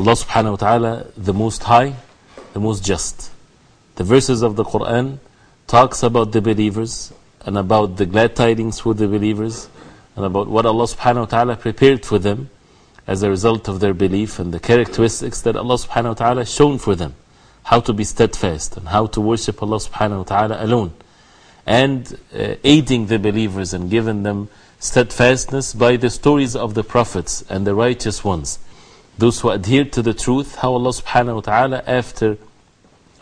Allah subhanahu wa ta'ala, the most high, the most just. The verses of the Quran talks about the believers and about the glad tidings for the believers and about what Allah subhanahu wa ta'ala prepared for them as a result of their belief and the characteristics that Allah subhanahu wa ta'ala shown for them. How to be steadfast and how to worship Allah subhanahu wa ta'ala alone. And uh, aiding the believers and giving them steadfastness by the stories of the prophets and the righteous ones. Those who adhere to the truth, how Allah subhanahu wa ta'ala, after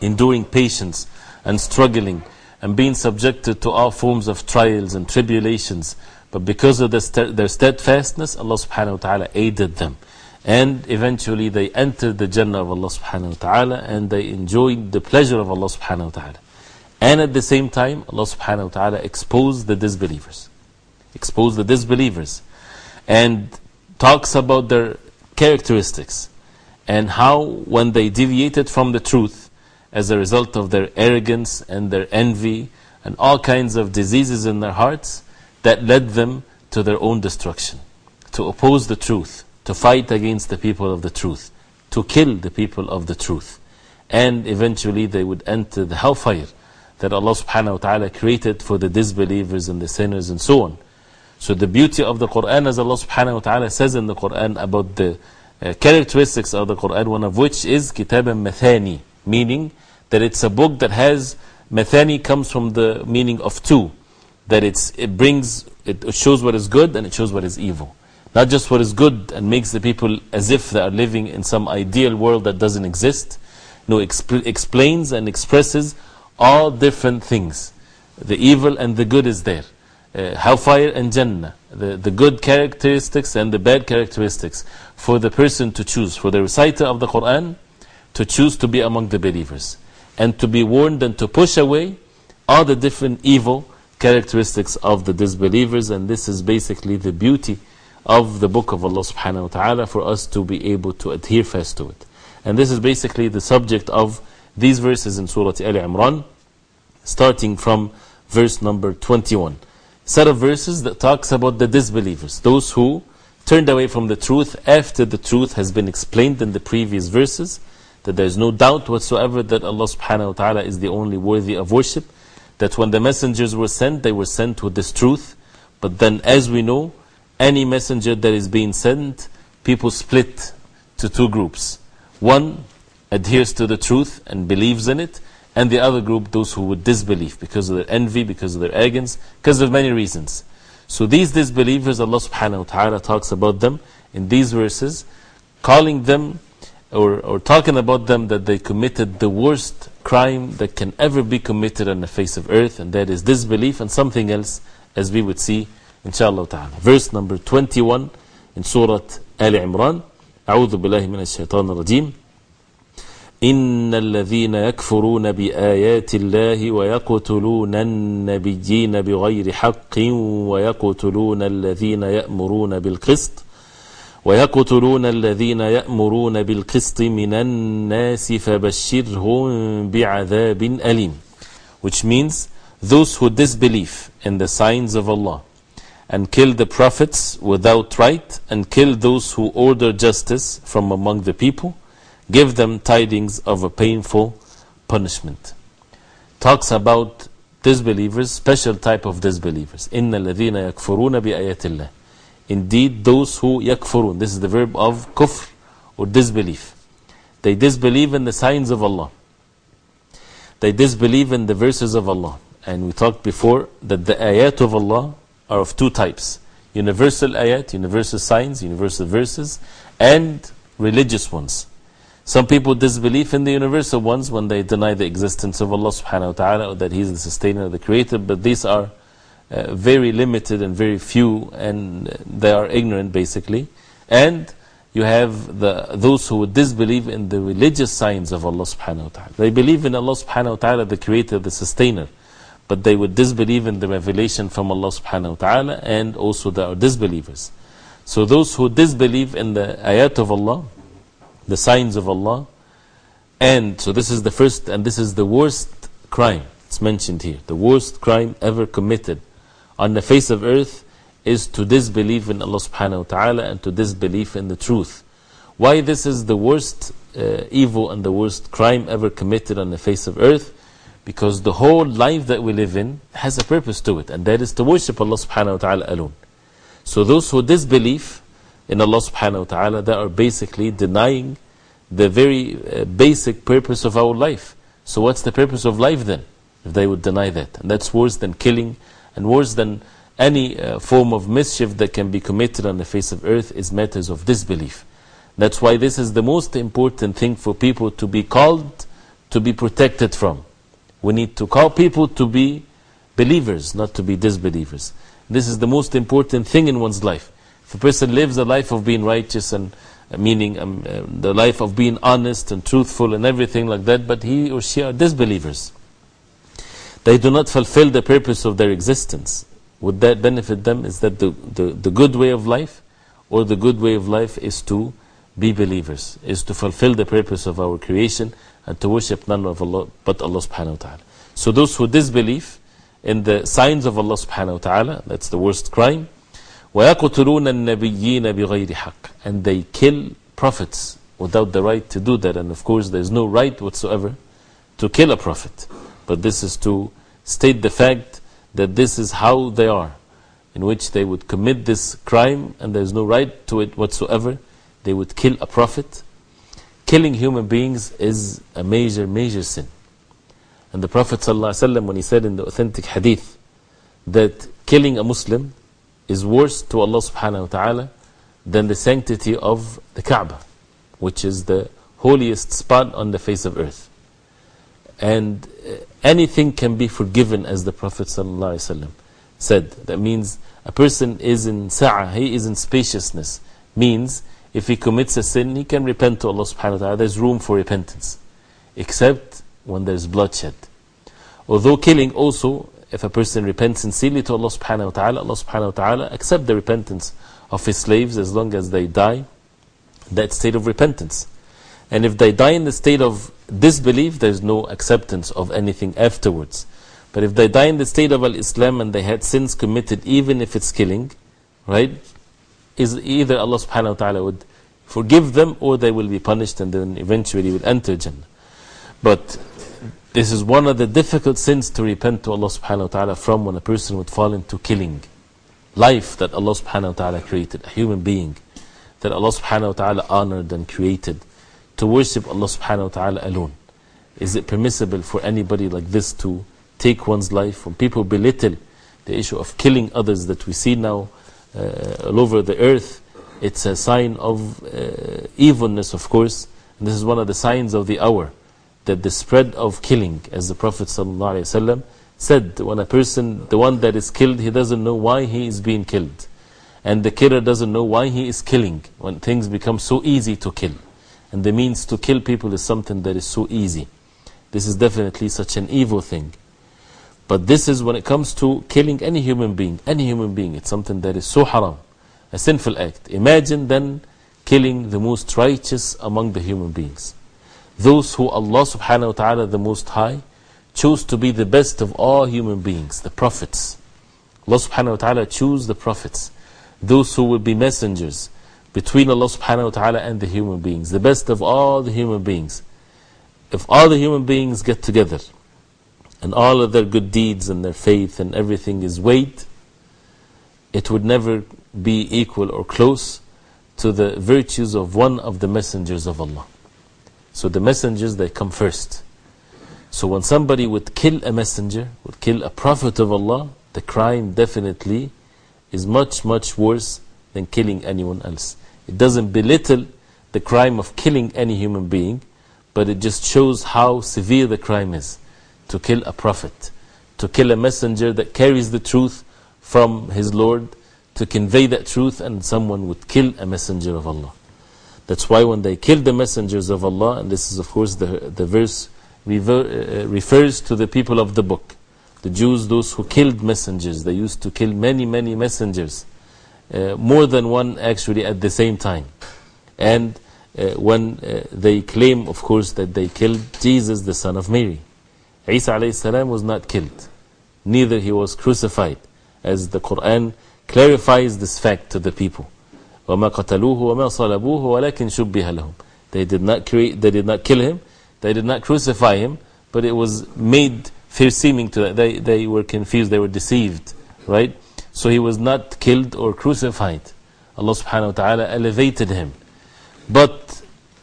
enduring patience and struggling and being subjected to all forms of trials and tribulations, but because of their steadfastness, Allah subhanahu wa ta'ala aided them. And eventually they entered the Jannah of Allah subhanahu wa ta'ala and they enjoyed the pleasure of Allah subhanahu wa ta'ala. And at the same time, Allah subhanahu wa ta'ala exposed the disbelievers. Exposed the disbelievers. And talks about their characteristics and how when they deviated from the truth as a result of their arrogance and their envy and all kinds of diseases in their hearts that led them to their own destruction. To oppose the truth, to fight against the people of the truth, to kill the people of the truth. And eventually they would enter the hellfire that Allah subhanahu wa ta'ala created for the disbelievers and the sinners and so on. So the beauty of the Quran, as Allah subhanahu wa ta'ala says in the Quran about the uh, characteristics of the Quran, one of which is Kitab al Mathani, meaning that it's a book that has, Mathani comes from the meaning of two, that it's, it brings, it shows what is good and it shows what is evil. Not just what is good and makes the people as if they are living in some ideal world that doesn't exist. No, expl explains and expresses all different things. The evil and the good is there uh, hellfire and Jannah, the, the good characteristics and the bad characteristics for the person to choose, for the reciter of the Quran to choose to be among the believers and to be warned and to push away all the different evil characteristics of the disbelievers. And this is basically the beauty of the book of Allah subhanahu wa ta'ala for us to be able to adhere fast to it. And this is basically the subject of these verses in Surah Al Imran, starting from verse number 21 set of verses that talks about the disbelievers, those who turned away from the truth after the truth has been explained in the previous verses, that there is no doubt whatsoever that Allah subhanahu wa ta'ala is the only worthy of worship, that when the messengers were sent, they were sent with this truth, but then as we know, any messenger that is being sent, people split to two groups. One adheres to the truth and believes in it, and the other group, those who would disbelieve because of their envy, because of their arrogance, because of many reasons. So these disbelievers, Allah subhanahu wa ta'ala talks about them in these verses, calling them or, or talking about them that they committed the worst crime that can ever be committed on the face of earth, and that is disbelief and something else, as we would see, inshallah ta'ala. Verse number 21 in Surah Al Imran. أعوذ بالله من الشيطان الرجيم إن الذين يكفرون بآيات الله ويقتلون النبيين بغير حق ويقتلون الذين يأمرون بالقسط ويقتلون الذين يأمرون بالقسط من الناس فبشرهم بعذاب أليم which means those who disbelieve in the signs of Allah and kill the prophets without right and kill those who order justice from among the people give them tidings of a painful punishment. Talks about disbelievers, special type of disbelievers. إِنَّ الَّذِينَ يَكْفُرُونَ بِآيَاتِ اللَّهِ Indeed, those who yakfurun, this is the verb of kufr or disbelief. They disbelieve in the signs of Allah. They disbelieve in the verses of Allah. And we talked before that the ayat of Allah are of two types universal ayat, universal signs, universal verses, and religious ones. Some people disbelieve in the universal ones when they deny the existence of Allah subhanahu wa ta'ala or that He is the sustainer, of the creator, but these are uh, very limited and very few and they are ignorant basically. And you have the, those who disbelieve in the religious signs of Allah subhanahu wa ta'ala. They believe in Allah subhanahu wa ta'ala, the creator, the sustainer. But they would disbelieve in the revelation from Allah subhanahu wa ta'ala and also are disbelievers. So those who disbelieve in the ayat of Allah, the signs of Allah, and so this is the first and this is the worst crime. It's mentioned here. The worst crime ever committed on the face of earth is to disbelieve in Allah subhanahu wa ta'ala and to disbelieve in the truth. Why this is the worst uh, evil and the worst crime ever committed on the face of earth? Because the whole life that we live in has a purpose to it, and that is to worship Allah subhanahu wa ta'ala alone. So those who disbelieve in Allah subhanahu wa ta'ala, they are basically denying the very uh, basic purpose of our life. So what's the purpose of life then? If they would deny that. And that's worse than killing and worse than any uh, form of mischief that can be committed on the face of earth is matters of disbelief. That's why this is the most important thing for people to be called, to be protected from. We need to call people to be believers, not to be disbelievers. This is the most important thing in one's life. If a person lives a life of being righteous and uh, meaning um, uh, the life of being honest and truthful and everything like that, but he or she are disbelievers. They do not fulfill the purpose of their existence. Would that benefit them? Is that the, the, the good way of life? Or the good way of life is to be believers, is to fulfill the purpose of our creation and to worship none of Allah but Allah subhanahu wa ta'ala. So those who disbelieve in the signs of Allah subhanahu wa ta'ala, that's the worst crime. وَيَقْتُلُونَ النَّبِيِّينَ بِغَيْرِ حَقٍّ And they kill prophets without the right to do that. And of course there's no right whatsoever to kill a prophet. But this is to state the fact that this is how they are, in which they would commit this crime and there's no right to it whatsoever. They would kill a prophet. Killing human beings is a major, major sin. And the Prophet ﷺ, when he said in the authentic hadith that killing a Muslim is worse to Allah subhanahu wa ta'ala than the sanctity of the Kaaba, which is the holiest spot on the face of earth. And uh, anything can be forgiven, as the Prophet said. That means a person is in sa'ah, he is in spaciousness. Means if he commits a sin, he can repent to Allah subhanahu wa ta'ala. There's room for repentance. Except when there's bloodshed. Although killing also, if a person repents sincerely to Allah subhanahu wa ta'ala, Allah subhanahu wa ta'ala accept the repentance of his slaves as long as they die that state of repentance. And if they die in the state of disbelief, there is no acceptance of anything afterwards. But if they die in the state of Al-Islam and they had sins committed, even if it's killing, right, is either Allah subhanahu wa ta'ala would forgive them or they will be punished and then eventually will enter Jannah. But this is one of the difficult sins to repent to Allah subhanahu wa ta'ala from when a person would fall into killing. Life that Allah subhanahu wa ta'ala created, a human being that Allah subhanahu wa ta'ala honored and created to worship Allah subhanahu wa ta'ala alone. Is it permissible for anybody like this to take one's life? When people belittle the issue of killing others that we see now uh, all over the earth, it's a sign of uh, evilness, of course. And this is one of the signs of the hour that the spread of killing, as the Prophet ﷺ said, when a person, the one that is killed, he doesn't know why he is being killed. And the killer doesn't know why he is killing when things become so easy to kill. And the means to kill people is something that is so easy. This is definitely such an evil thing. But this is when it comes to killing any human being, any human being, it's something that is so haram, a sinful act. Imagine then killing the most righteous among the human beings. Those who Allah subhanahu wa ta'ala, the Most High, chose to be the best of all human beings, the prophets. Allah subhanahu wa ta'ala chose the prophets, those who will be messengers between Allah subhanahu wa ta'ala and the human beings, the best of all the human beings. If all the human beings get together and all of their good deeds and their faith and everything is weighed, it would never be equal or close to the virtues of one of the messengers of Allah. So the messengers, they come first. So when somebody would kill a messenger, would kill a prophet of Allah, the crime definitely is much, much worse than killing anyone else. It doesn't belittle the crime of killing any human being, but it just shows how severe the crime is to kill a prophet, to kill a messenger that carries the truth from his Lord, to convey that truth, and someone would kill a messenger of Allah. That's why when they killed the messengers of Allah, and this is of course the, the verse uh, refers to the people of the book. The Jews, those who killed messengers, they used to kill many, many messengers. Uh, more than one actually at the same time. And uh, when they claim, of course, that they killed Jesus, the son of Mary. Isa alayhi was not killed, neither he was crucified, as the Quran clarifies this fact to the people. وَمَا قَتَلُوهُ وَمَا صَلَبُوهُ وَلَكِنْ شُبِّهَ لَهُم They did not create, they did not kill him, they did not crucify him, but it was made fair seeming to them. They, they were confused, they were deceived, right? So he was not killed or crucified. Allah subhanahu wa ta'ala elevated him. But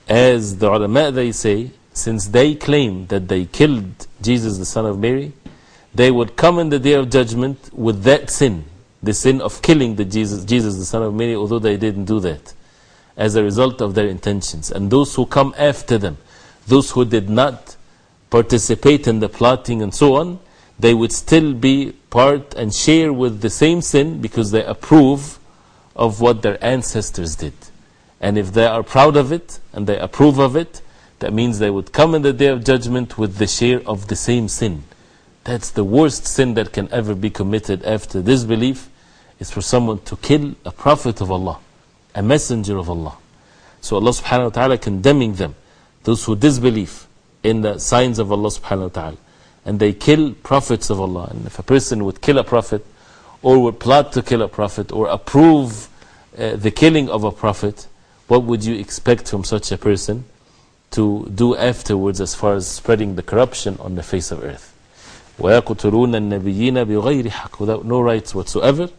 as the ulama they say, since they claim that they killed Jesus the son of Mary, they would come in the day of judgment with that sin, the sin of killing the Jesus, Jesus the son of Mary, although they didn't do that, as a result of their intentions. And those who come after them, those who did not participate in the plotting and so on, they would still be part and share with the same sin because they approve of what their ancestors did. And if they are proud of it and they approve of it, that means they would come in the day of judgment with the share of the same sin. That's the worst sin that can ever be committed after this belief is for someone to kill a prophet of Allah, a messenger of Allah. So Allah subhanahu wa ta'ala condemning them, those who disbelieve in the signs of Allah subhanahu wa ta'ala and they kill prophets of Allah. And if a person would kill a prophet, or would plot to kill a prophet, or approve uh, the killing of a prophet, what would you expect from such a person to do afterwards as far as spreading the corruption on the face of earth? ويقتلون النبيين بغير حق without no rights whatsoever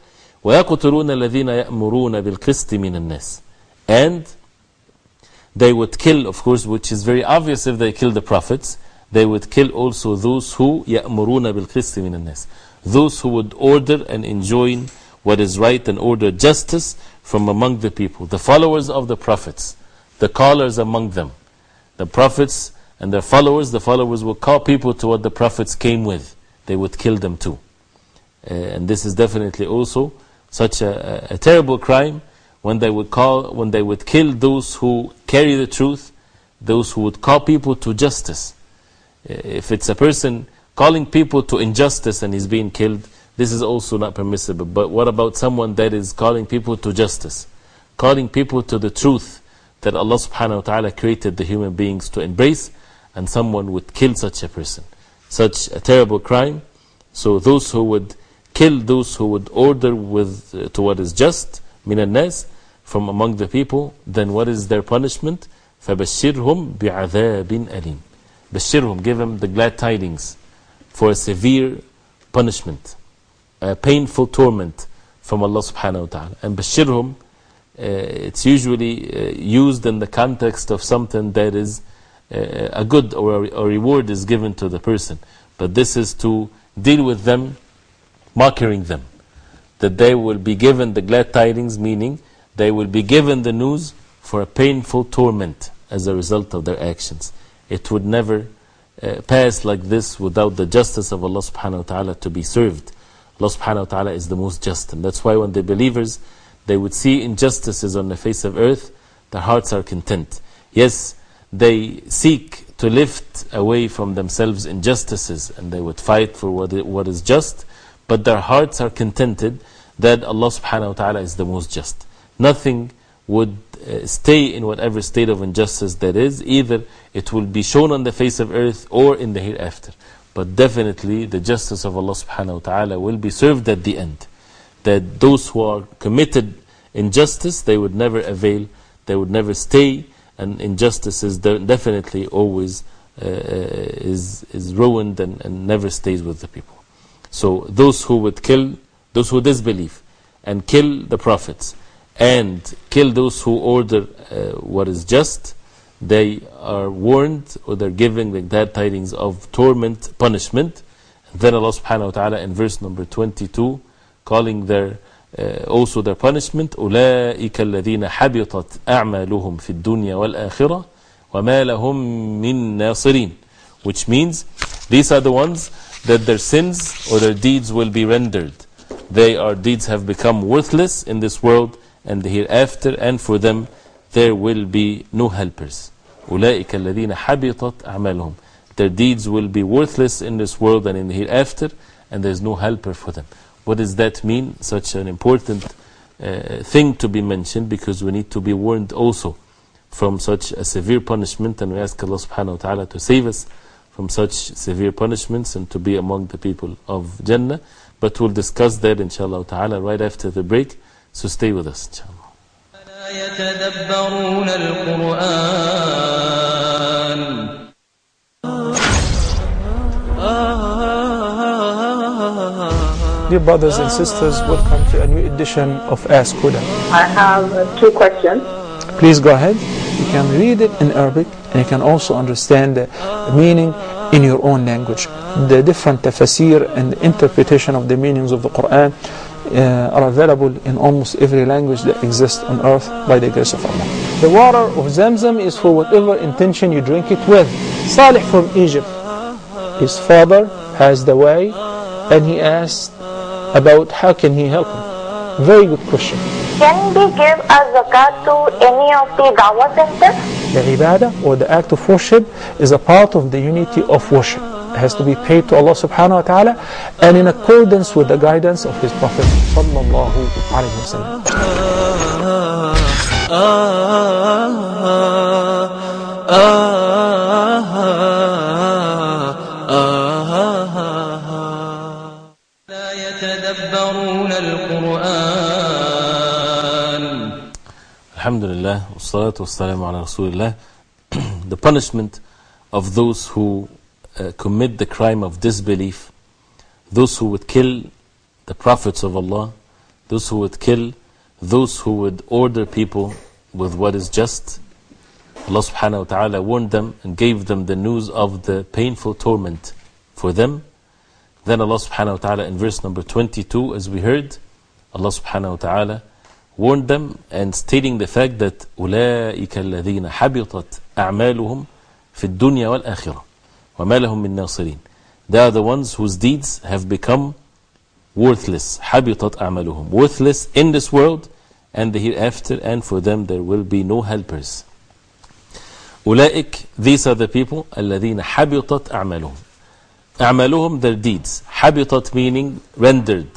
ويقتلون الذين يأمرون بالقسط من الناس and they would kill of course which is very obvious if they kill the prophets they would kill also those who يأمرون بالقسط من الناس those who would order and enjoin what is right and order justice from among the people the followers of the prophets the callers among them the prophets and their followers the followers would call people to what the prophets came with they would kill them too uh, and this is definitely also such a, a, terrible crime when they would call when they would kill those who carry the truth those who would call people to justice if it's a person calling people to injustice and he's being killed, this is also not permissible. But what about someone that is calling people to justice? Calling people to the truth that Allah subhanahu wa ta'ala created the human beings to embrace, and someone would kill such a person. Such a terrible crime. So those who would kill those who would order with, uh, to what is just, min nas, from among the people, then what is their punishment? فَبَشِّرْهُمْ بِعَذَابٍ أَلِيمٍ Bashirhum, give them the glad tidings for a severe punishment, a painful torment from Allah subhanahu wa ta'ala. And Bashirhum, uh, it's usually uh, used in the context of something that is uh, a good or a, a reward is given to the person. But this is to deal with them, mocking them. That they will be given the glad tidings, meaning they will be given the news for a painful torment as a result of their actions it would never uh, pass like this without the justice of Allah subhanahu wa ta'ala to be served. Allah subhanahu wa ta'ala is the most just. And that's why when the believers, they would see injustices on the face of earth, their hearts are content. Yes, they seek to lift away from themselves injustices and they would fight for what, what is just, but their hearts are contented that Allah subhanahu wa ta'ala is the most just. Nothing would uh, stay in whatever state of injustice there is, either it will be shown on the face of earth or in the hereafter. But definitely the justice of Allah subhanahu wa ta'ala will be served at the end. That those who are committed injustice, they would never avail, they would never stay, and injustice is definitely always uh, is, is ruined and, and never stays with the people. So those who would kill, those who disbelieve, and kill the prophets, and kill those who order uh, what is just, they are warned or they're given the glad tidings of torment, punishment. And then Allah subhanahu wa ta'ala in verse number 22 calling their uh, also their punishment أولئك الذين حبطت أعمالهم في الدنيا والآخرة وما لهم من ناصرين which means these are the ones that their sins or their deeds will be rendered they our deeds have become worthless in this world and the hereafter and for them there will be no helpers أولئك الذين حبطت أعمالهم their deeds will be worthless in this world and in the hereafter and there's no helper for them what does that mean? Such an important uh, thing to be mentioned because we need to be warned also from such a severe punishment and we ask Allah subhanahu wa ta'ala to save us from such severe punishments and to be among the people of Jannah. But we'll discuss that inshallah ta'ala right after the break. So stay with us inshaAllah. Dear brothers and sisters, welcome to a new edition of Ask Huda. I have two questions. Please go ahead. You can read it in Arabic and you can also understand the meaning in your own language. The different tafsir and interpretation of the meanings of the Quran uh, are available in almost every language that exists on earth by the grace of Allah. The water of Zamzam is for whatever intention you drink it with. Salih from Egypt, his father has the way and he asked about how can he help him. Very good question. Can we give a zakat to any of the dawah centers? The ibadah or the act of worship is a part of the unity of worship. It has to be paid to Allah subhanahu wa ta'ala and in accordance with the guidance of His Prophet sallallahu alayhi wa sallam. Ah, ah, ah, Alhamdulillah, wassalatu wassalamu ala Rasulillah. the punishment of those who uh, commit the crime of disbelief, those who would kill the prophets of Allah, those who would kill those who would order people with what is just. Allah subhanahu wa ta'ala warned them and gave them the news of the painful torment for them. Then Allah subhanahu wa ta'ala in verse number 22, as we heard, Allah subhanahu wa ta'ala warned them and stating the fact that أولئك الذين حبطت أعمالهم في الدنيا والآخرة وما لهم من ناصرين They are the ones whose deeds have become worthless حبطت أعمالهم worthless in this world and the hereafter and for them there will be no helpers أولئك these are the people الذين حبطت أعمالهم أعمالهم their deeds حبطت meaning rendered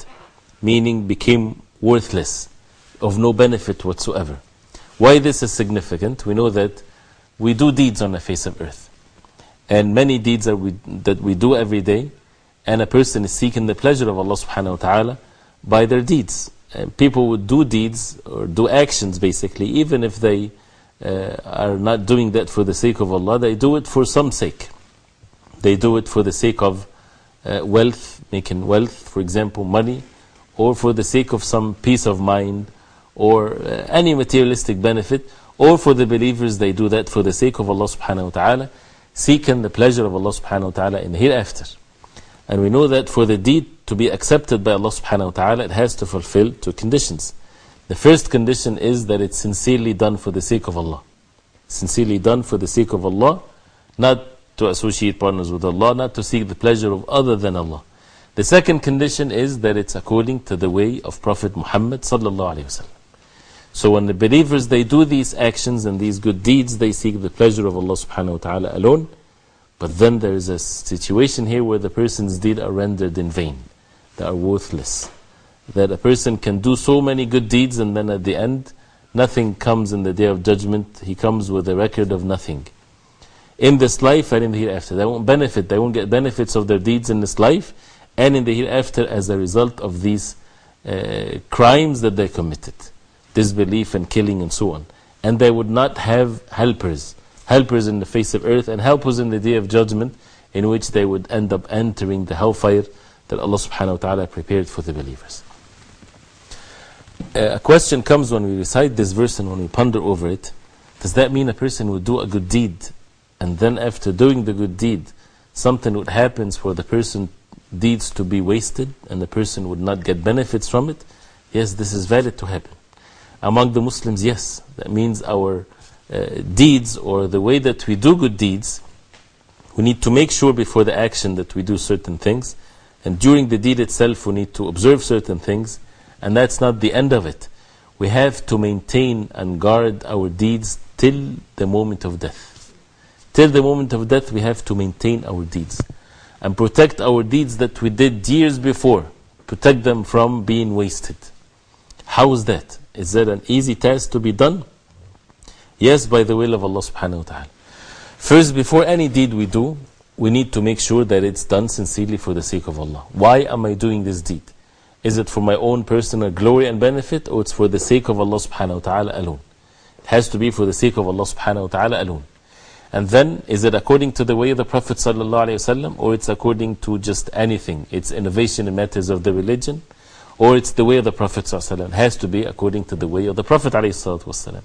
meaning became worthless of no benefit whatsoever. Why this is significant? We know that we do deeds on the face of earth. And many deeds that we, that we do every day, and a person is seeking the pleasure of Allah subhanahu wa ta'ala by their deeds. And people would do deeds or do actions basically, even if they uh, are not doing that for the sake of Allah, they do it for some sake. They do it for the sake of uh, wealth, making wealth, for example, money, or for the sake of some peace of mind, or uh, any materialistic benefit, or for the believers, they do that for the sake of Allah subhanahu wa ta'ala, seeking the pleasure of Allah subhanahu wa ta'ala in the hereafter. And we know that for the deed to be accepted by Allah subhanahu wa ta'ala, it has to fulfill two conditions. The first condition is that it's sincerely done for the sake of Allah. Sincerely done for the sake of Allah, not to associate partners with Allah, not to seek the pleasure of other than Allah. The second condition is that it's according to the way of Prophet Muhammad sallallahu alaihi wasallam. So when the believers they do these actions and these good deeds, they seek the pleasure of Allah subhanahu wa ta'ala alone. But then there is a situation here where the person's deeds are rendered in vain. They are worthless. That a person can do so many good deeds and then at the end, nothing comes in the day of judgment. He comes with a record of nothing. In this life and in the hereafter. They won't benefit. They won't get benefits of their deeds in this life and in the hereafter as a result of these uh, crimes that they committed disbelief and killing and so on. And they would not have helpers, helpers in the face of earth and helpers in the day of judgment in which they would end up entering the hellfire that Allah subhanahu wa ta'ala prepared for the believers. Uh, a question comes when we recite this verse and when we ponder over it. Does that mean a person would do a good deed and then after doing the good deed, something would happen for the person deeds to be wasted and the person would not get benefits from it? Yes, this is valid to happen. Among the Muslims, yes. That means our uh, deeds or the way that we do good deeds, we need to make sure before the action that we do certain things. And during the deed itself, we need to observe certain things. And that's not the end of it. We have to maintain and guard our deeds till the moment of death. Till the moment of death, we have to maintain our deeds and protect our deeds that we did years before. Protect them from being wasted. How is that? Is that an easy task to be done? Yes, by the will of Allah subhanahu wa ta'ala. First, before any deed we do, we need to make sure that it's done sincerely for the sake of Allah. Why am I doing this deed? Is it for my own personal glory and benefit, or it's for the sake of Allah subhanahu wa ta'ala alone? It has to be for the sake of Allah subhanahu wa ta'ala alone. And then, is it according to the way of the Prophet sallallahu alaihi wasallam, or it's according to just anything? It's innovation in matters of the religion, or it's the way of the Prophet. It has to be according to the way of the Prophet.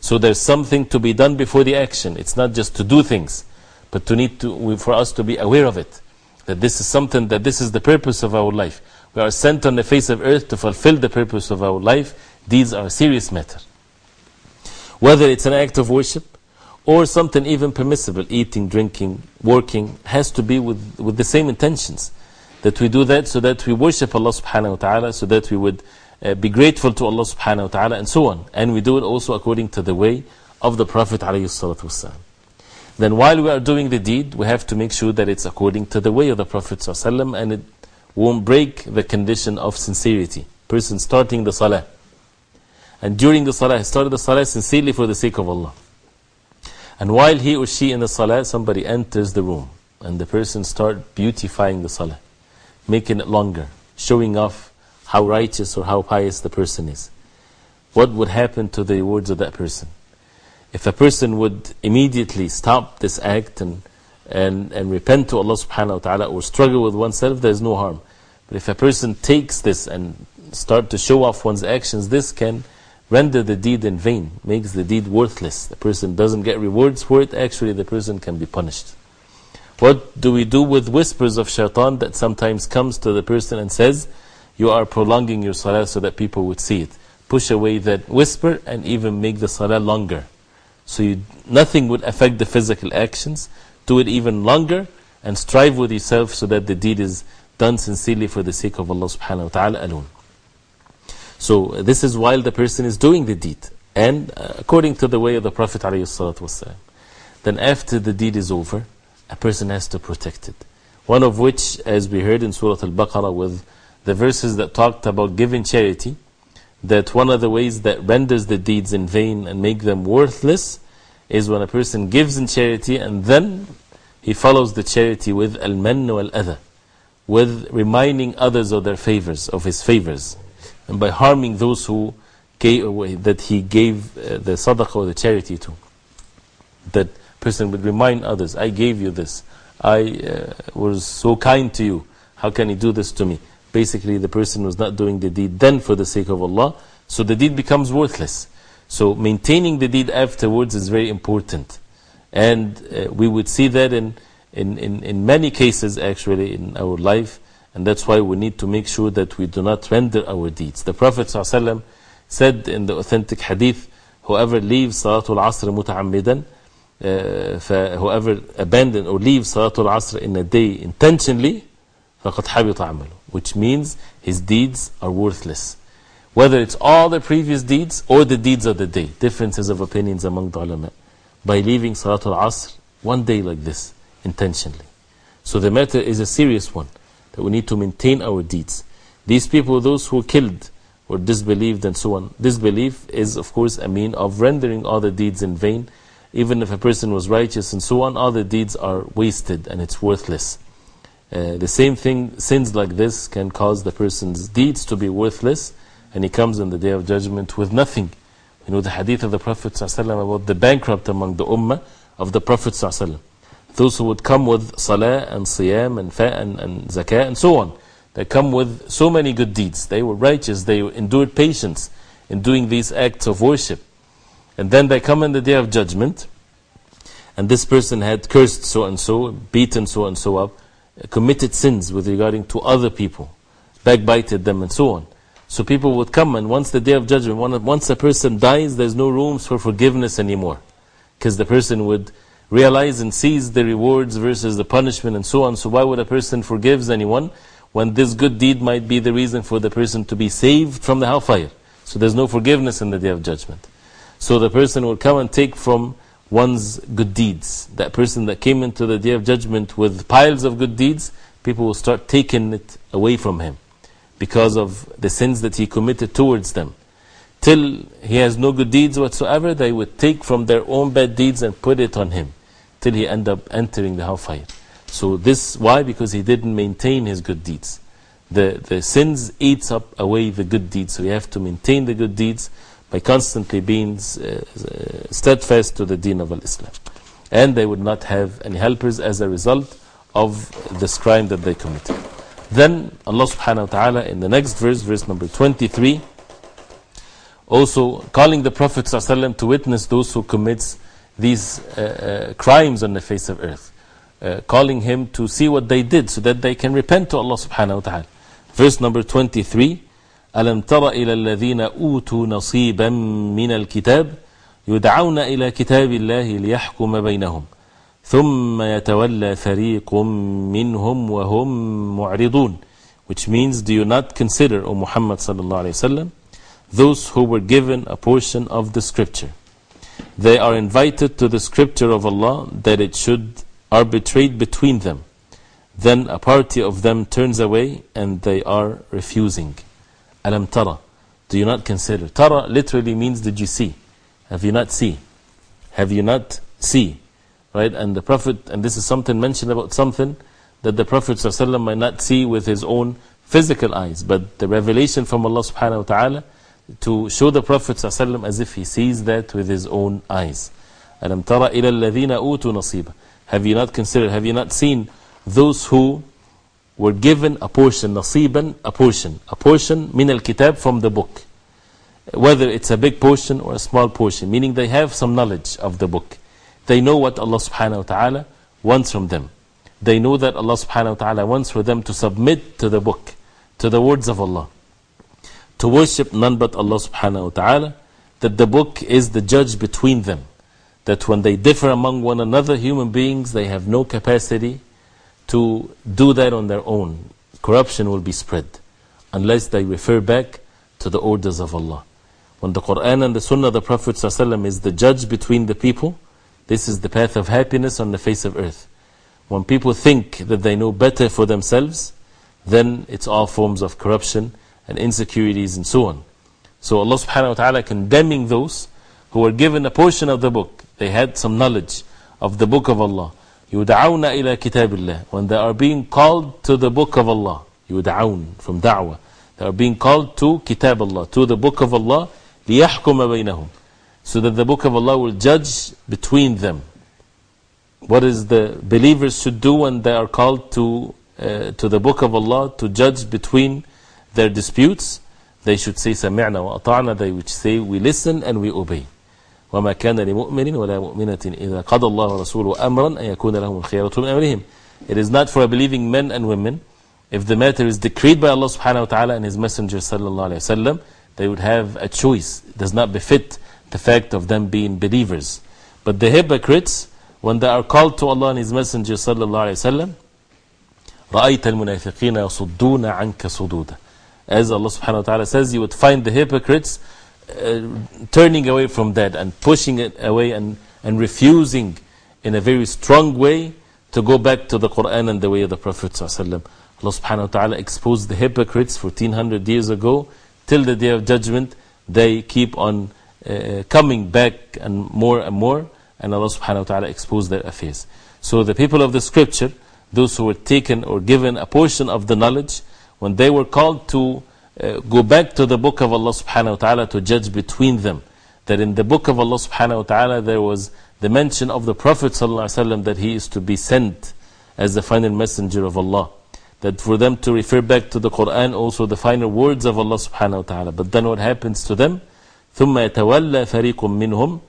So there's something to be done before the action. It's not just to do things, but to need to, for us to be aware of it. That this is something, that this is the purpose of our life. We are sent on the face of earth to fulfill the purpose of our life. These are serious matter. Whether it's an act of worship, or something even permissible, eating, drinking, working, has to be with, with the same intentions. That we do that so that we worship Allah subhanahu wa ta'ala, so that we would uh, be grateful to Allah subhanahu wa ta'ala, and so on. And we do it also according to the way of the Prophet alayhi. Then while we are doing the deed, we have to make sure that it's according to the way of the Prophet sallallahu and it won't break the condition of sincerity. Person starting the salah. And during the salah, he started the salah sincerely for the sake of Allah. And while he or she in the salah, somebody enters the room and the person start beautifying the salah, making it longer, showing off how righteous or how pious the person is. What would happen to the rewards of that person? If a person would immediately stop this act and, and, and repent to Allah subhanahu wa ta'ala or struggle with oneself, there is no harm. But if a person takes this and start to show off one's actions, this can render the deed in vain, makes the deed worthless. The person doesn't get rewards for it, actually, the person can be punished. What do we do with whispers of shaitan that sometimes comes to the person and says, You are prolonging your salah so that people would see it? Push away that whisper and even make the salah longer. So you, nothing would affect the physical actions. Do it even longer and strive with yourself so that the deed is done sincerely for the sake of Allah subhanahu wa ta'ala alone. So this is while the person is doing the deed. And uh, according to the way of the Prophet ﷺ. Then after the deed is over, a person has to protect it. One of which, as we heard in Surah Al-Baqarah with the verses that talked about giving charity, that one of the ways that renders the deeds in vain and make them worthless is when a person gives in charity and then he follows the charity with al-mann wal-adha, with reminding others of their favors, of his favors and by harming those who gave away, that he gave uh, the sadaqah or the charity to. That person would remind others, I gave you this. I uh, was so kind to you. How can you do this to me? Basically, the person was not doing the deed then for the sake of Allah, so the deed becomes worthless. So, maintaining the deed afterwards is very important. And uh, we would see that in, in, in, in many cases actually in our life and that's why we need to make sure that we do not render our deeds. The Prophet ﷺ said in the authentic hadith, whoever leaves Salatul Asr muta'ammidan, uh, whoever abandon or leaves Salatul Asr in a day intentionally, فَقَدْ حَبِطَ عَمَلُهُ Which means his deeds are worthless. Whether it's all the previous deeds or the deeds of the day. Differences of opinions among the ulama. By leaving Salatul Asr one day like this, intentionally. So the matter is a serious one that we need to maintain our deeds. These people, those who killed or disbelieved and so on, disbelief is of course a mean of rendering all the deeds in vain. Even if a person was righteous and so on, all the deeds are wasted and it's worthless. Uh, the same thing, sins like this can cause the person's deeds to be worthless and he comes on the day of judgment with nothing. You know the hadith of the Prophet ﷺ about the bankrupt among the ummah of the Prophet ﷺ those who would come with salah and siyam and fa and, and zakah and so on. They come with so many good deeds. They were righteous, they endured patience in doing these acts of worship. And then they come in the day of judgment, and this person had cursed so and so, beaten so and so up, committed sins with regarding to other people, backbited them, and so on. So people would come, and once the day of judgment, once a person dies, there's no rooms for forgiveness anymore. Because the person would realize and sees the rewards versus the punishment and so on. So why would a person forgive anyone when this good deed might be the reason for the person to be saved from the hellfire? So there's no forgiveness in the day of judgment. So the person will come and take from one's good deeds. That person that came into the day of judgment with piles of good deeds, people will start taking it away from him because of the sins that he committed towards them. Till he has no good deeds whatsoever, they would take from their own bad deeds and put it on him. Till he end up entering the hellfire. So this, why? Because he didn't maintain his good deeds. The, the sins eats up away the good deeds. So we have to maintain the good deeds by constantly being uh, steadfast to the deen of Islam. And they would not have any helpers as a result of this crime that they committed. Then Allah subhanahu wa ta'ala in the next verse, verse number 23, also calling the Prophet to witness those who commits these uh, uh, crimes on the face of earth. Uh, calling him to see what they did so that they can repent to Allah subhanahu wa ta'ala. Verse number 23, ألم تر إلى الذين أوتوا نصيبا من الكتاب يدعون إلى كتاب الله ليحكم بينهم ثم يتولى فريق منهم وهم معرضون which means do you not consider O Muhammad صلى الله عليه وسلم those who were given a portion of the scripture they are invited to the scripture of Allah that it should arbitrate between them then a party of them turns away and they are refusing Alam tara. Do you not consider? Tara literally means did you see? Have you not see? Have you not see? Right? And the Prophet, and this is something mentioned about something that the Prophet ﷺ might not see with his own physical eyes, but the revelation from Allah subhanahu wa ta'ala to show the Prophet ﷺ as if he sees that with his own eyes. Alam tara ila alladhina utu nasiba. Have you not considered, have you not seen those who were given a portion, nasiban, a portion, a portion min al kitab from the book. Whether it's a big portion or a small portion, meaning they have some knowledge of the book. They know what Allah subhanahu wa ta'ala wants from them. They know that Allah subhanahu wa ta'ala wants for them to submit to the book, to the words of Allah. To worship none but Allah subhanahu wa ta'ala, that the book is the judge between them. That when they differ among one another, human beings, they have no capacity to do that on their own. Corruption will be spread unless they refer back to the orders of Allah. When the Quran and the Sunnah of the Prophet ﷺ is the judge between the people, this is the path of happiness on the face of earth. When people think that they know better for themselves, then it's all forms of corruption and insecurities and so on. So Allah subhanahu wa ta'ala condemning those who were given a portion of the book. They had some knowledge of the book of Allah. يُدْعَوْنَ إِلَى كِتَابِ اللَّهِ When they are being called to the book of Allah. يُدْعَوْن from da'wah. They are being called to kitab Allah, to the book of Allah. لِيَحْكُمَ بَيْنَهُم So that the book of Allah will judge between them. What is the believers should do when they are called to, uh, to the book of Allah to judge between their disputes? They should say سَمِعْنَا وَأَطَعْنَا They would say we listen and we obey. وما كان لمؤمن ولا مؤمنة إذا قضى الله ورسوله أمرا أن يكون لهم الخيرة من أمرهم It is not for a believing men and women if the matter is decreed by Allah subhanahu wa ta'ala and His Messenger sallallahu alayhi wasallam they would have a choice. It does not befit the fact of them being believers. But the hypocrites, when they are called to Allah and His Messenger sallallahu alayhi wasallam رأيت المنافقين يصدون عنك صدودا As Allah subhanahu wa ta'ala says, you would find the hypocrites uh, turning away from that and pushing it away and, and refusing in a very strong way to go back to the Quran and the way of the Prophet. Allah subhanahu wa ta'ala exposed the hypocrites 1400 years ago till the day of judgment. They keep on uh, coming back and more and more, and Allah subhanahu wa ta'ala exposed their affairs. So the people of the scripture, those who were taken or given a portion of the knowledge, when they were called to uh, go back to the book of Allah subhanahu wa ta'ala to judge between them. That in the book of Allah subhanahu wa ta'ala there was the mention of the Prophet sallallahu alaihi wasallam that he is to be sent as the final messenger of Allah. That for them to refer back to the Quran also the final words of Allah subhanahu wa ta'ala. But then what happens to them? ثم يتولى فريق منهم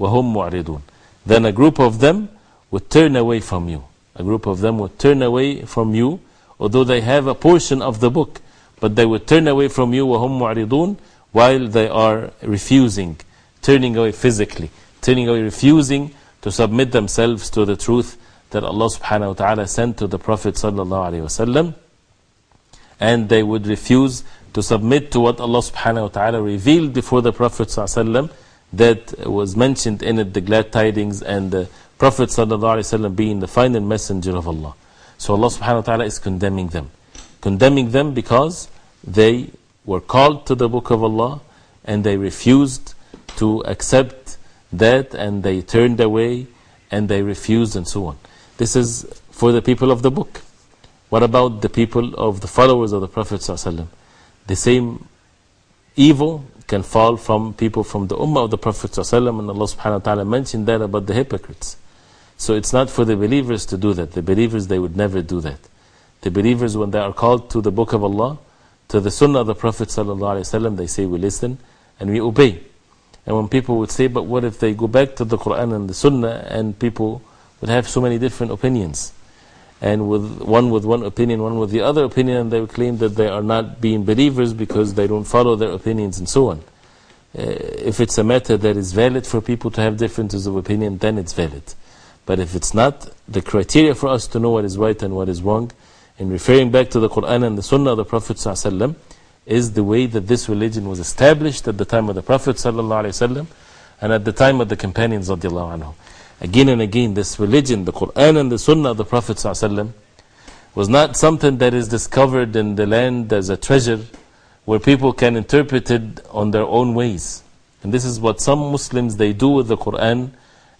وهم معرضون then a group of them would turn away from you a group of them would turn away from you although they have a portion of the book but they would turn away from you وهم معرضون while they are refusing turning away physically turning away refusing to submit themselves to the truth that Allah subhanahu wa ta'ala sent to the Prophet sallallahu alayhi wasallam and they would refuse to submit to what Allah subhanahu wa ta'ala revealed before the Prophet sallallahu that was mentioned in it, the glad tidings and the Prophet sallallahu alayhi wasallam being the final messenger of Allah. So Allah subhanahu wa ta'ala is condemning them. Condemning them because they were called to the book of Allah and they refused to accept that and they turned away and they refused and so on. This is for the people of the book. What about the people of the followers of the Prophet? The same evil can fall from people from the Ummah of the Prophet and Allah subhanahu wa ta'ala mentioned that about the hypocrites. So it's not for the believers to do that. The believers, they would never do that. The believers, when they are called to the Book of Allah, to the Sunnah of the Prophet ﷺ, they say, We listen and we obey. And when people would say, But what if they go back to the Quran and the Sunnah, and people would have so many different opinions? and with one with one opinion, one with the other opinion, and they would claim that they are not being believers because they don't follow their opinions and so on. Uh, if it's a matter that is valid for people to have differences of opinion, then it's valid. But if it's not, the criteria for us to know what is right and what is wrong, in referring back to the Quran and the Sunnah of the Prophet ﷺ, is the way that this religion was established at the time of the Prophet ﷺ and at the time of the companions of the Allah. Again and again, this religion, the Quran and the Sunnah of the Prophet ﷺ, was not something that is discovered in the land as a treasure where people can interpret it on their own ways. And this is what some Muslims they do with the Quran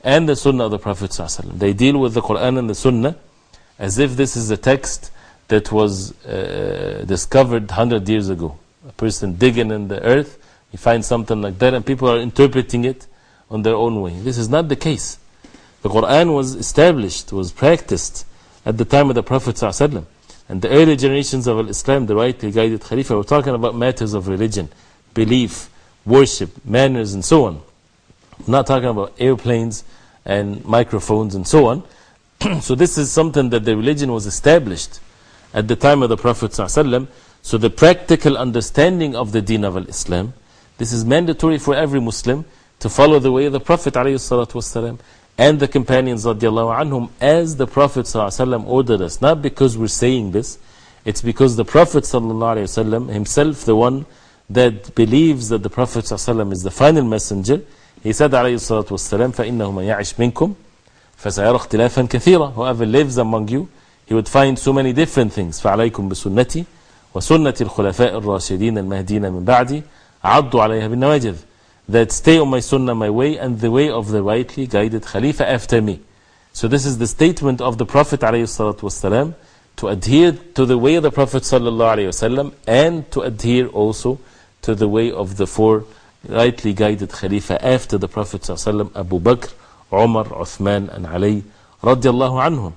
and the Sunnah of the Prophet ﷺ. They deal with the Quran and the Sunnah as if this is a text that was uh, discovered 100 years ago. A person digging in the earth, you find something like that, and people are interpreting it on their own way. This is not the case. The Quran was established, was practiced at the time of the Prophet ﷺ. And the early generations of Islam, the rightly guided Khalifa, were talking about matters of religion, belief, worship, manners, and so on. I'm not talking about airplanes and microphones and so on. so, this is something that the religion was established at the time of the Prophet. ﷺ. So, the practical understanding of the deen of Islam, this is mandatory for every Muslim to follow the way of the Prophet. ﷺ and the companions anhum as the Prophet ﷺ ordered us. Not because we're saying this, it's because the Prophet ﷺ himself, the one that believes that the Prophet ﷺ is the final messenger, he said عليه الصلاة والسلام فإنه من يعش منكم فسيرى اختلافا كثيرا Whoever lives among you, he would find so many different things فعليكم بسنتي وسنة الخلفاء الراشدين المهديين من بعدي عضوا عليها بالنواجذ that stay on my sunnah, my way, and the way of the rightly guided Khalifa after me. So this is the statement of the Prophet ﷺ to adhere to the way of the Prophet ﷺ and to adhere also to the way of the four rightly guided Khalifa after the Prophet ﷺ, Abu Bakr, Umar, Uthman, and Ali radiallahu anhum.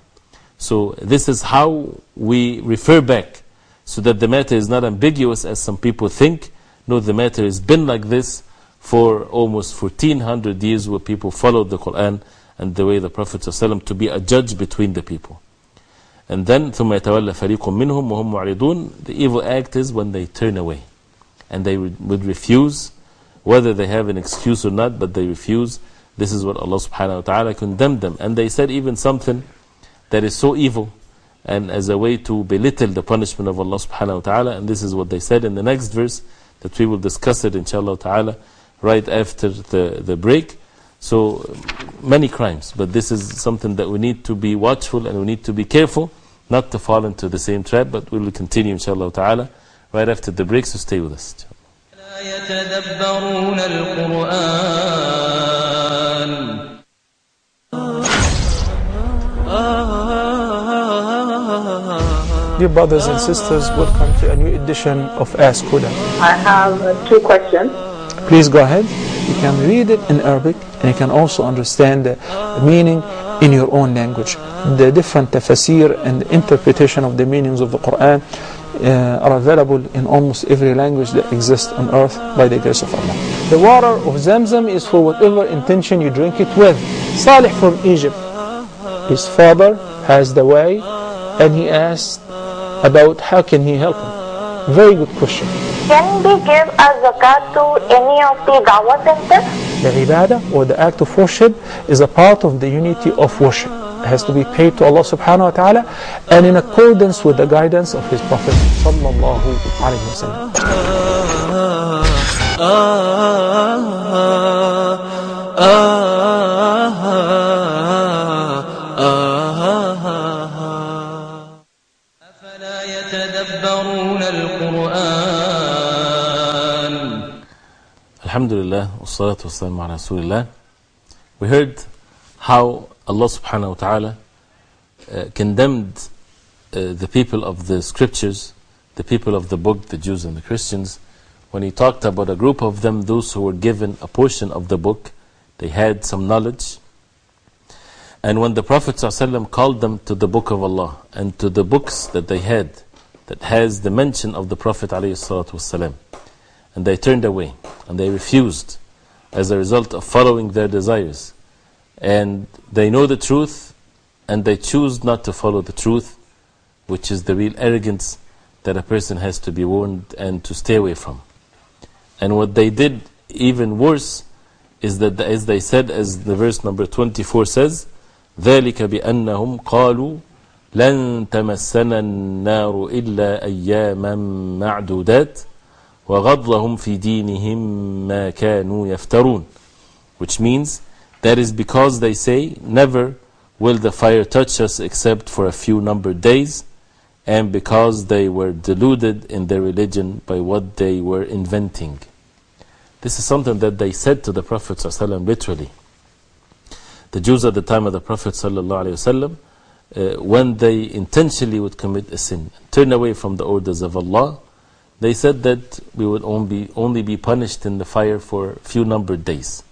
So this is how we refer back so that the matter is not ambiguous as some people think. No, the matter has been like this for almost 1400 years where people followed the Quran and the way the Prophet ﷺ to be a judge between the people. And then ثم يتولى فريق منهم وهم معرضون The evil act is when they turn away. And they would refuse, whether they have an excuse or not, but they refuse. This is what Allah subhanahu wa ta'ala condemned them. And they said even something that is so evil and as a way to belittle the punishment of Allah subhanahu wa ta'ala. And this is what they said in the next verse that we will discuss it inshallah ta'ala right after the, the break. So, many crimes, but this is something that we need to be watchful and we need to be careful not to fall into the same trap, but we will continue, inshallah ta'ala, right after the break, so stay with us. يتدبرون القرآن Dear brothers and sisters, welcome to a new edition of Ask Huda. I have uh, two questions. Please go ahead. You can read it in Arabic and you can also understand the meaning in your own language. The different tafsir and interpretation of the meanings of the Quran, uh, are available in almost every language that exists on earth by the grace of Allah. The water of Zamzam is for whatever intention you drink it with. Salih from Egypt, his father has the way and he asked about how can he help him. Very good question. Can we give a zakat to any of the dawah centers? The ibadah or the act of worship is a part of the unity of worship. It has to be paid to Allah subhanahu wa ta'ala and in accordance with the guidance of His Prophet sallallahu alayhi wa sallam. Ah, ah, ah, Alhamdulillah, wassalatu wassalamu ala Rasulillah. We heard how Allah subhanahu wa ta'ala uh, condemned uh, the people of the scriptures, the people of the book, the Jews and the Christians, when He talked about a group of them, those who were given a portion of the book, they had some knowledge. And when the Prophet ﷺ called them to the book of Allah and to the books that they had, that has the mention of the Prophet ﷺ, and they turned away and they refused as a result of following their desires. And they know the truth and they choose not to follow the truth, which is the real arrogance that a person has to be warned and to stay away from. And what they did, even worse, is that as they said, as the verse number 24 says, ذلك بأنهم قالوا لن تمسنا النار إلا أياما معدودات وغضهم في دينهم ما كانوا يفترون which means that is because they say never will the fire touch us except for a few numbered days and because they were deluded in their religion by what they were inventing this is something that they said to the Prophet ﷺ literally the Jews at the time of the Prophet ﷺ, uh, when they intentionally would commit a sin, turn away from the orders of Allah, they said that we would only be, only be punished in the fire for a few numbered days.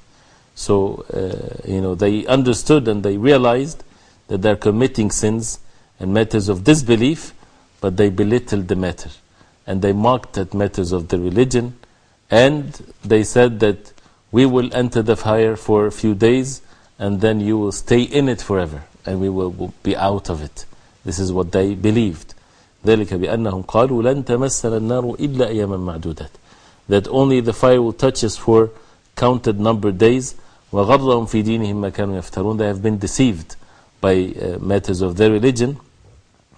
So, uh, you know, they understood and they realized that they're committing sins and matters of disbelief, but they belittled the matter. And they mocked at matters of the religion, and they said that we will enter the fire for a few days, and then you will stay in it forever, and we will, will be out of it. This is what they believed. ذلك بأنهم قالوا لن تمسنا النار إلا أياما معدودات that only the fire will touch us for counted numbered days وغرهم في دينهم ما كانوا يفترون they have been deceived by uh, matters of their religion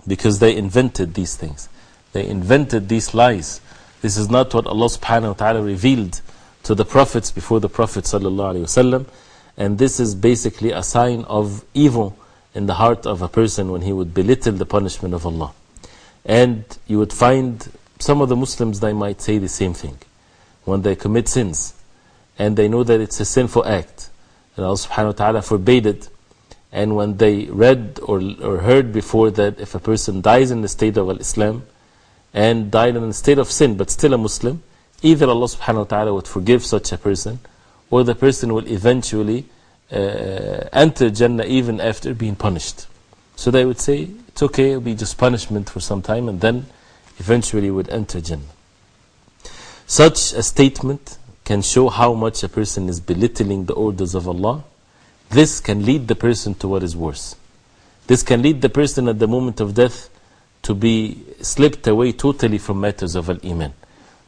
because they invented these things they invented these lies this is not what Allah subhanahu wa ta'ala revealed to the prophets before the Prophet sallallahu alaihi wasallam and this is basically a sign of evil in the heart of a person when he would belittle the punishment of Allah and you would find some of the Muslims, they might say the same thing. When they commit sins, and they know that it's a sinful act, and Allah subhanahu wa ta'ala forbade it, and when they read or, or heard before that if a person dies in the state of Islam, and died in the state of sin, but still a Muslim, either Allah subhanahu wa ta'ala would forgive such a person, or the person will eventually uh, enter Jannah even after being punished. So they would say, it's okay, it'll be just punishment for some time, and then eventually would enter Jannah. Such a statement can show how much a person is belittling the orders of Allah. This can lead the person to what is worse. This can lead the person at the moment of death to be slipped away totally from matters of Al-Iman.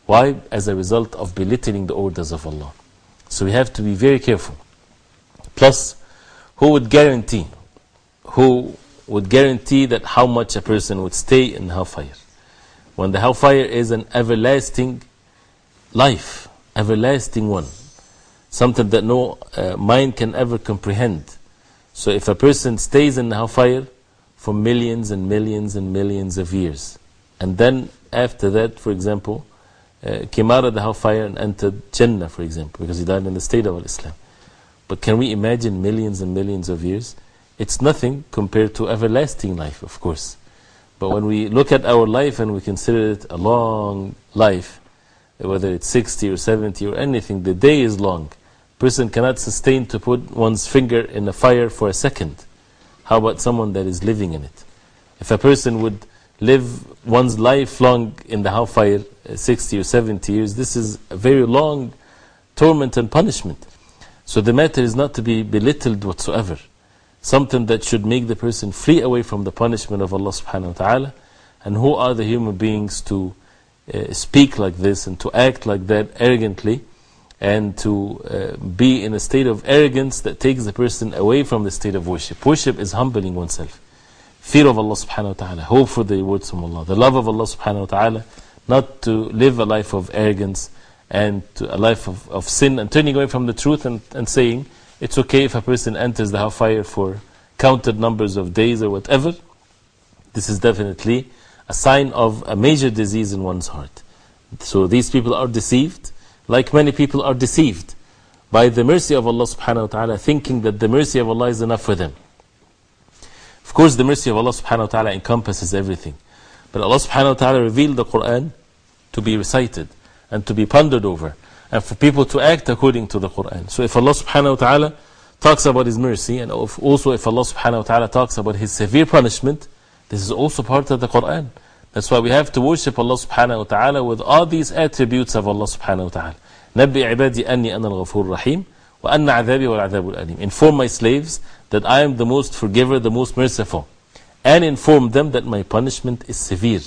Why? As a result of belittling the orders of Allah. So we have to be very careful. Plus, who would guarantee? Who would guarantee that how much a person would stay in hellfire. When the hellfire is an everlasting life, everlasting one, something that no uh, mind can ever comprehend. So if a person stays in hellfire for millions and millions and millions of years, and then after that, for example, uh, came out of the hellfire and entered Jannah, for example, because he died in the state of Islam. But can we imagine millions and millions of years? It's nothing compared to everlasting life, of course. But when we look at our life and we consider it a long life, whether it's 60 or 70 or anything, the day is long. Person cannot sustain to put one's finger in a fire for a second. How about someone that is living in it? If a person would live one's life long in the hellfire, uh, 60 or 70 years, this is a very long torment and punishment. So the matter is not to be belittled whatsoever. Something that should make the person flee away from the punishment of Allah subhanahu wa ta'ala. And who are the human beings to uh, speak like this and to act like that arrogantly and to uh, be in a state of arrogance that takes the person away from the state of worship. Worship is humbling oneself. Fear of Allah subhanahu wa ta'ala, hope for the rewards from Allah, the love of Allah subhanahu wa ta'ala, not to live a life of arrogance and a life of, of sin and turning away from the truth and, and saying it's okay if a person enters the hellfire for counted numbers of days or whatever. This is definitely a sign of a major disease in one's heart. So these people are deceived, like many people are deceived by the mercy of Allah subhanahu wa ta'ala, thinking that the mercy of Allah is enough for them. Of course, the mercy of Allah subhanahu wa ta'ala encompasses everything. But Allah subhanahu wa ta'ala revealed the Quran to be recited and to be pondered over and for people to act according to the Quran. So if Allah subhanahu wa ta'ala talks about His mercy and also if Allah subhanahu wa ta'ala talks about His severe punishment, this is also part of the Quran. That's why we have to worship Allah subhanahu wa ta'ala with all these attributes of Allah subhanahu wa ta'ala. نبي عبادي أني أنا الغفور الرحيم وأن عذابي والعذاب الأليم. Inform my slaves that I am the most forgiver, the most merciful. And inform them that my punishment is severe,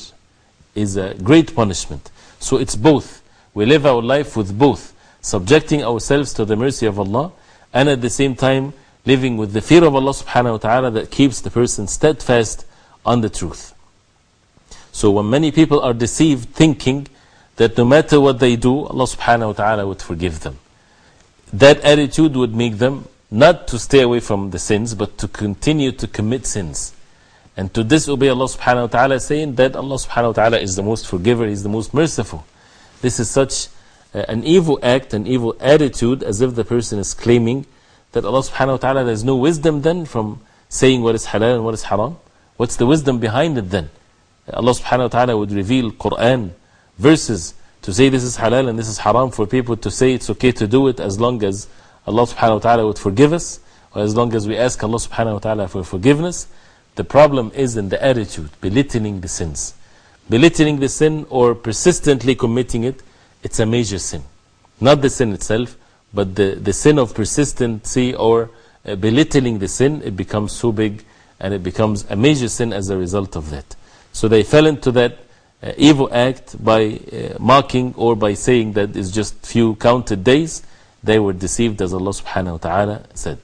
is a great punishment. So it's both. We live our life with both, subjecting ourselves to the mercy of Allah and at the same time living with the fear of Allah subhanahu wa ta'ala that keeps the person steadfast on the truth. So when many people are deceived thinking that no matter what they do, Allah subhanahu wa ta'ala would forgive them. That attitude would make them not to stay away from the sins, but to continue to commit sins. And to disobey Allah subhanahu wa ta'ala, saying that Allah subhanahu wa ta'ala is the most forgiver, is the most merciful. This is such an evil act, an evil attitude, as if the person is claiming that Allah subhanahu wa ta'ala, there's no wisdom then from saying what is halal and what is haram. What's the wisdom behind it then? Allah subhanahu wa ta'ala would reveal Quran verses to say this is halal and this is haram for people to say it's okay to do it as long as Allah subhanahu wa ta'ala would forgive us or as long as we ask Allah subhanahu wa ta'ala for forgiveness. The problem is in the attitude, belittling the sins. Belittling the sin or persistently committing it, it's a major sin. Not the sin itself, but the, the sin of persistency or uh, belittling the sin, it becomes so big and it becomes a major sin as a result of that. So they fell into that uh, evil act by uh, mocking or by saying that it's just few counted days. They were deceived as Allah subhanahu wa ta'ala said.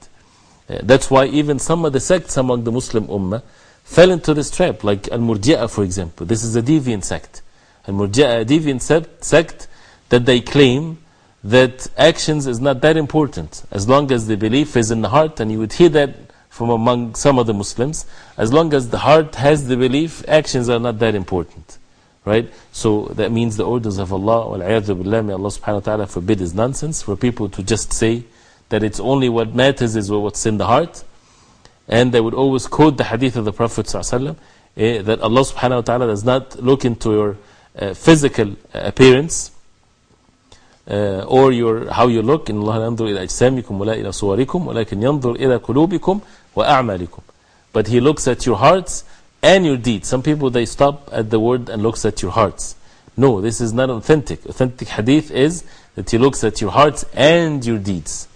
That's why even some of the sects among the Muslim Ummah fell into this trap, like Al Murji'ah, for example. This is a deviant sect. Al Murji'ah, a deviant sect that they claim that actions is not that important as long as the belief is in the heart, and you would hear that from among some of the Muslims. As long as the heart has the belief, actions are not that important. Right? So that means the orders of Allah, may Allah subhanahu wa ta'ala forbid is nonsense for people to just say that it's only what matters is what's in the heart and they would always quote the hadith of the Prophet ﷺ, eh, that Allah subhanahu wa ta'ala does not look into your eh, physical eh, appearance or your, how you look. In Allah yanzur ila ajsamikum wa la ila suwarikum walakin yanzur ila kulubikum. But He looks at your hearts and your deeds. Some people they stop at the word and looks at your hearts. No, this is not authentic. Authentic hadith is that He looks at your hearts and your deeds.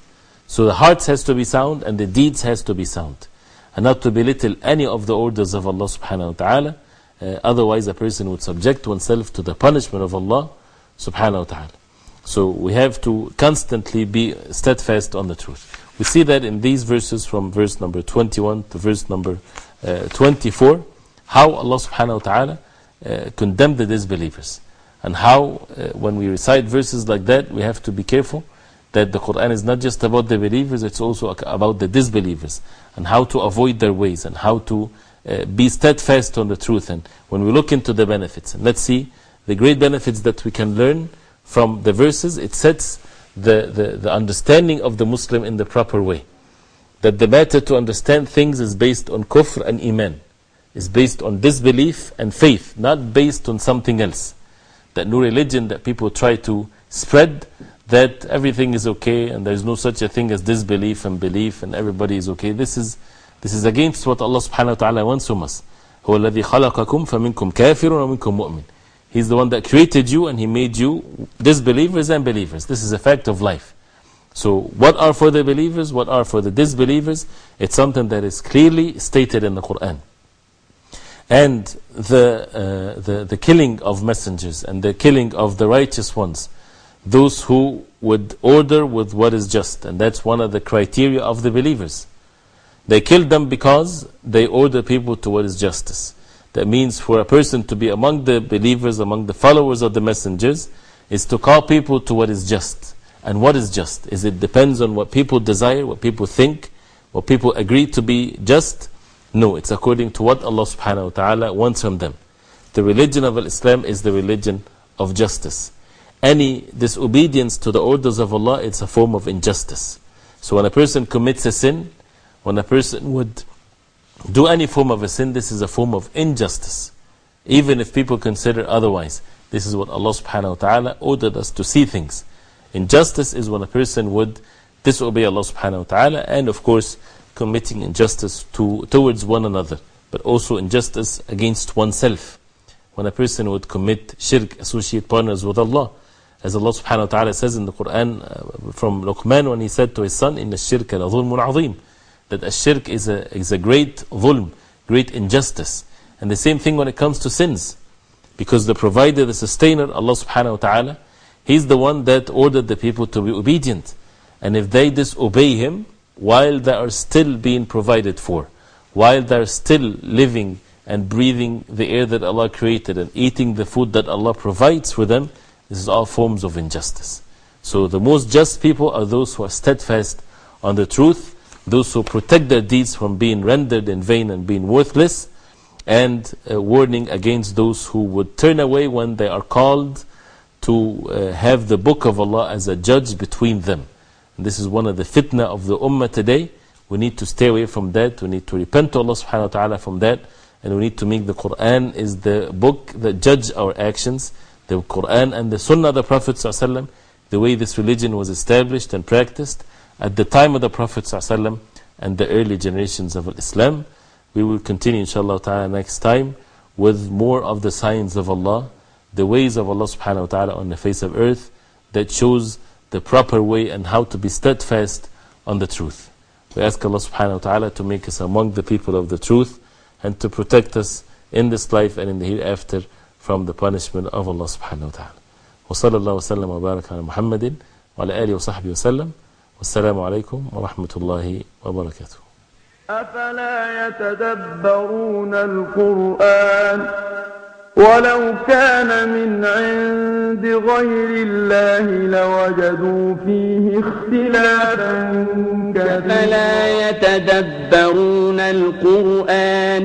So the hearts has to be sound and the deeds has to be sound. And not to belittle any of the orders of Allah subhanahu wa ta'ala. Uh, otherwise a person would subject oneself to the punishment of Allah subhanahu wa ta'ala. So we have to constantly be steadfast on the truth. We see that in these verses from verse number 21 to verse number uh, 24, how Allah subhanahu wa ta'ala uh, condemned the disbelievers. And how, when we recite verses like that, we have to be careful that the Quran is not just about the believers, it's also about the disbelievers. And how to avoid their ways and how to uh, be steadfast on the truth. And when we look into the benefits, let's see the great benefits that we can learn from the verses, it sets the, the, the understanding of the Muslim in the proper way. That the matter to understand things is based on kufr and iman, is based on disbelief and faith, not based on something else. That new religion that people try to spread, that everything is okay and there is no such a thing as disbelief and belief and everybody is okay. This is, this is against what Allah subhanahu wa ta'ala wants from us. هو الذي خلقكم فمنكم كافر ومنكم مؤمن He's the one that created you and He made you disbelievers and believers. This is a fact of life. So, what are for the believers, what are for the disbelievers? It's something that is clearly stated in the Quran. And the, uh, the, the killing of messengers and the killing of the righteous ones, those who would order with what is just, and that's one of the criteria of the believers. They killed them because they order people to what is justice. That means for a person to be among the believers, among the followers of the messengers, is to call people to what is just. And what is just? Is it depends on what people desire, what people think, what people agree to be just? No, it's according to what Allah subhanahu wa ta'ala wants from them. The religion of Islam is the religion of justice. Any disobedience to the orders of Allah, it's a form of injustice. So when a person commits a sin, when a person would do any form of a sin, this is a form of injustice. Even if people consider otherwise. This is what Allah subhanahu wa ta'ala ordered us to see things. Injustice is when a person would disobey Allah subhanahu wa ta'ala and of course committing injustice to, towards one another, but also injustice against oneself. When a person would commit shirk, associate partners with Allah. As Allah subhanahu wa ta'ala says in the Quran uh, from Luqman when he said to his son, إِنَّ الشِّرْكَ لَظُلْمٌ عَظِيمٌ That a shirk is a, is a great dhulm, great injustice. And the same thing when it comes to sins. Because the provider, the sustainer, Allah subhanahu wa ta'ala, He's the one that ordered the people to be obedient. And if they disobey Him, while they are still being provided for, while they are still living and breathing the air that Allah created and eating the food that Allah provides for them, this is all forms of injustice. So the most just people are those who are steadfast on the truth, those who protect their deeds from being rendered in vain and being worthless, and uh, warning against those who would turn away when they are called to uh, have the book of Allah as a judge between them. And this is one of the fitna of the ummah today. We need to stay away from that. We need to repent to Allah subhanahu wa ta'ala from that. And we need to make the Quran is the book that judge our actions. The Quran and the Sunnah of the Prophet sallallahu the way this religion was established and practiced at the time of the Prophet sallallahu and the early generations of Islam. We will continue inshallah ta'ala next time with more of the signs of Allah the ways of Allah subhanahu wa ta'ala on the face of earth that shows the proper way and how to be steadfast on the truth. We ask Allah subhanahu wa ta'ala to make us among the people of the truth and to protect us in this life and in the hereafter from the punishment of Allah subhanahu wa ta'ala. وصلى الله وسلم وبارك على محمد وعلى آله وصحبه وسلم والسلام عليكم ورحمة الله وبركاته أفلا يتدبرون القرآن ولو كان من عند غير الله لوجدوا فيه اختلافا كثيرا. فلا يتدبرون القرآن